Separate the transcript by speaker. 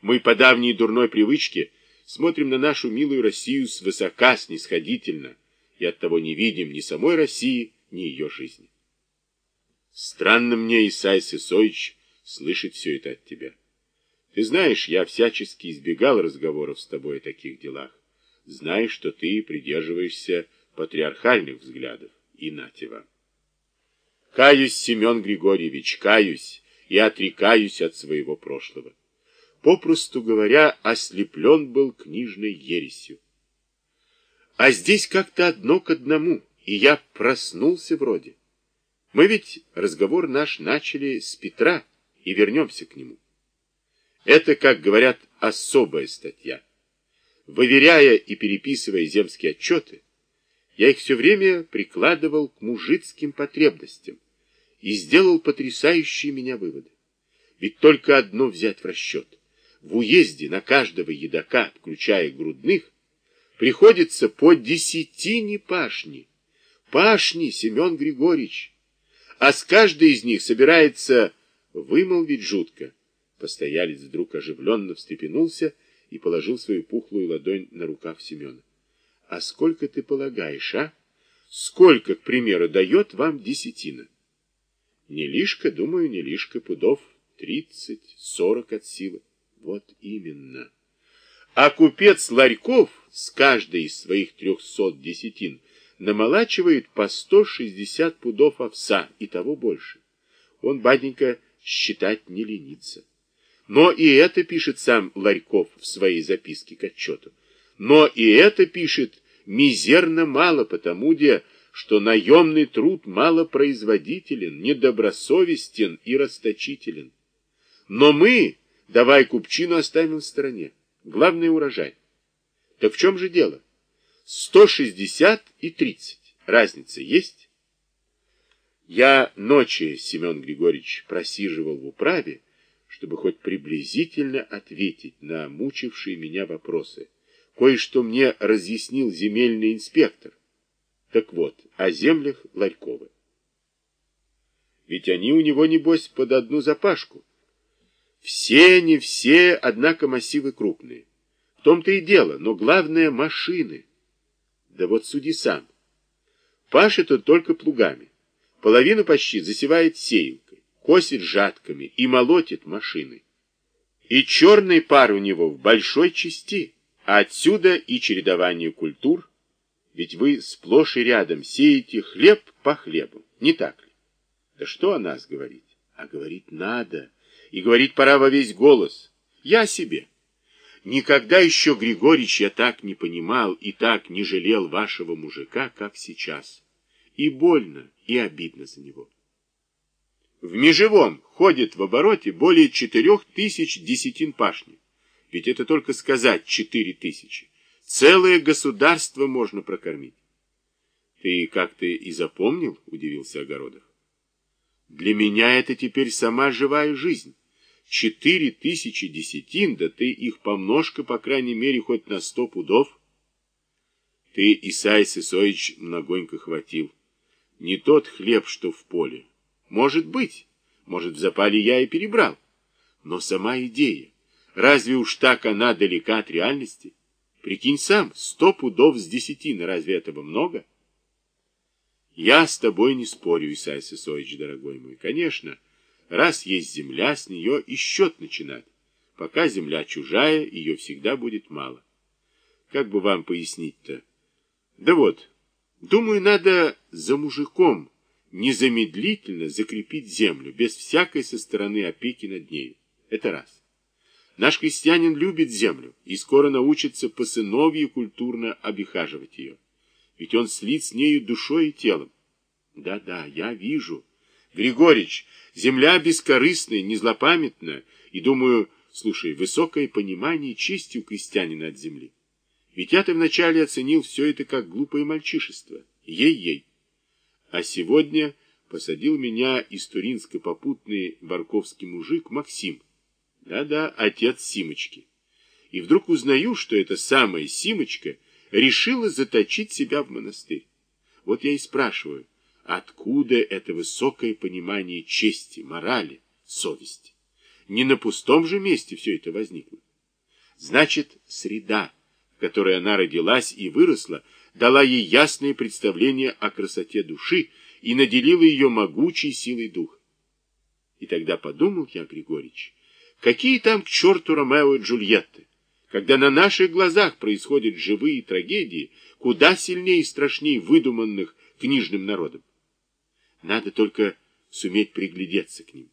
Speaker 1: Мы по давней дурной привычке смотрим на нашу милую Россию свысока, снисходительно, и оттого не видим ни самой России, ни ее жизни. Странно мне, Исай Сысоич, слышать все это от тебя. Ты знаешь, я всячески избегал разговоров с тобой о таких делах. Знаешь, что ты придерживаешься патриархальных взглядов. И нате вам. Каюсь, Семен Григорьевич, каюсь и отрекаюсь от своего прошлого. Попросту говоря, ослеплен был книжной ересью. А здесь как-то одно к одному, и я проснулся вроде. Мы ведь разговор наш начали с Петра, и вернемся к нему. Это, как говорят, особая статья. Выверяя и переписывая земские отчеты, я их все время прикладывал к мужицким потребностям и сделал потрясающие меня выводы. Ведь только одно взять в расчет. В уезде на каждого едока, включая грудных, приходится по десятине пашни. Пашни, Семен Григорьевич. А с каждой из них собирается вымолвить жутко. Постоялец вдруг оживленно встрепенулся и положил свою пухлую ладонь на рукав Семена. — А сколько ты полагаешь, а? Сколько, к примеру, дает вам десятина? — Не лишка, думаю, не лишка, пудов тридцать, сорок от силы. Вот именно. А купец Ларьков с каждой из своих трехсот десятин намолачивает по сто шестьдесят пудов овса и того больше. Он, батенька, считать не ленится. Но и это пишет сам Ларьков в своей записке к отчету. Но и это пишет мизерно мало, потому где, что наемный труд малопроизводителен, недобросовестен и расточителен. Но мы, давай купчину оставим в стороне. Главный урожай. Так в чем же дело? 160 и 30. Разница есть? Я ночи, Семен Григорьевич, просиживал в управе, чтобы хоть приблизительно ответить на мучившие меня вопросы. Кое-что мне разъяснил земельный инспектор. Так вот, о землях Ларькова. Ведь они у него, небось, под одну запашку. Все, не все, однако массивы крупные. В том-то и дело, но главное — машины. Да вот суди сам. Пашет только плугами. Половину почти засевает сеялкой косит жатками и молотит машины. И черный пар у него в большой части, а отсюда и чередование культур, ведь вы сплошь и рядом сеете хлеб по хлебу, не так ли? Да что о нас говорить? А говорить надо, и говорить пора во весь голос. Я себе. Никогда еще, Григорьевич, я так не понимал и так не жалел вашего мужика, как сейчас. И больно, и обидно за него. В межевом ходит в обороте более четырех тысяч десятин пашни. Ведь это только сказать четыре тысячи. Целое государство можно прокормить. Ты как-то и запомнил, удивился Огородов. Для меня это теперь сама живая жизнь. Четыре тысячи десятин, да ты их помножка, по крайней мере, хоть на сто пудов. Ты, Исай Сысоич, многонько хватил. Не тот хлеб, что в поле, может быть, может, в запале я и перебрал. Но сама идея, разве уж так она далека от реальности? Прикинь сам, сто пудов с десятины, разве этого много? Я с тобой не спорю, Исай Сысоич, дорогой мой. Конечно, раз есть земля, с нее и счет начинать. Пока земля чужая, ее всегда будет мало. Как бы вам пояснить-то? Да вот, думаю, надо за мужиком, незамедлительно закрепить землю, без всякой со стороны опеки над нею. Это раз. Наш крестьянин любит землю и скоро научится по сыновье культурно обихаживать ее. Ведь он слит с нею душой и телом. Да-да, я вижу. Григорич, земля бескорыстная, не злопамятная, и, думаю, слушай, высокое понимание чести у крестьянина от земли. Ведь я-то вначале оценил все это как глупое мальчишество. Ей-ей. А сегодня посадил меня из Туринска попутный барковский мужик Максим. Да-да, отец Симочки. И вдруг узнаю, что эта самая Симочка решила заточить себя в монастырь. Вот я и спрашиваю, откуда это высокое понимание чести, морали, совести? Не на пустом же месте все это возникло. Значит, среда, в которой она родилась и выросла, дала ей ясное представление о красоте души и наделила ее могучей силой духа. И тогда подумал я, Григорьевич, какие там к черту Ромео и Джульетты, когда на наших глазах происходят живые трагедии, куда сильнее и страшнее выдуманных книжным народом. Надо только суметь приглядеться к ним.